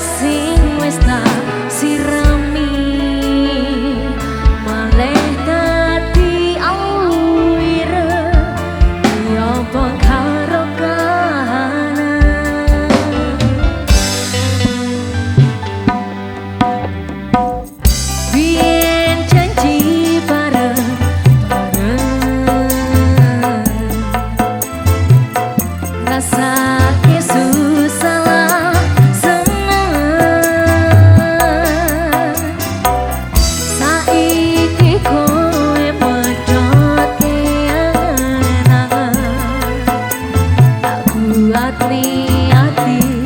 sim. hati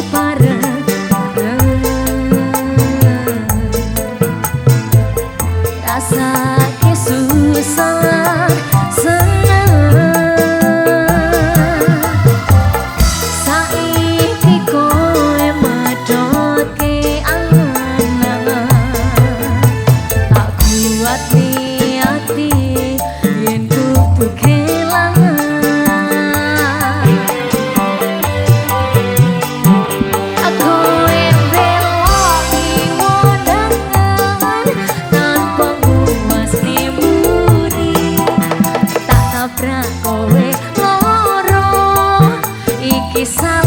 par coisa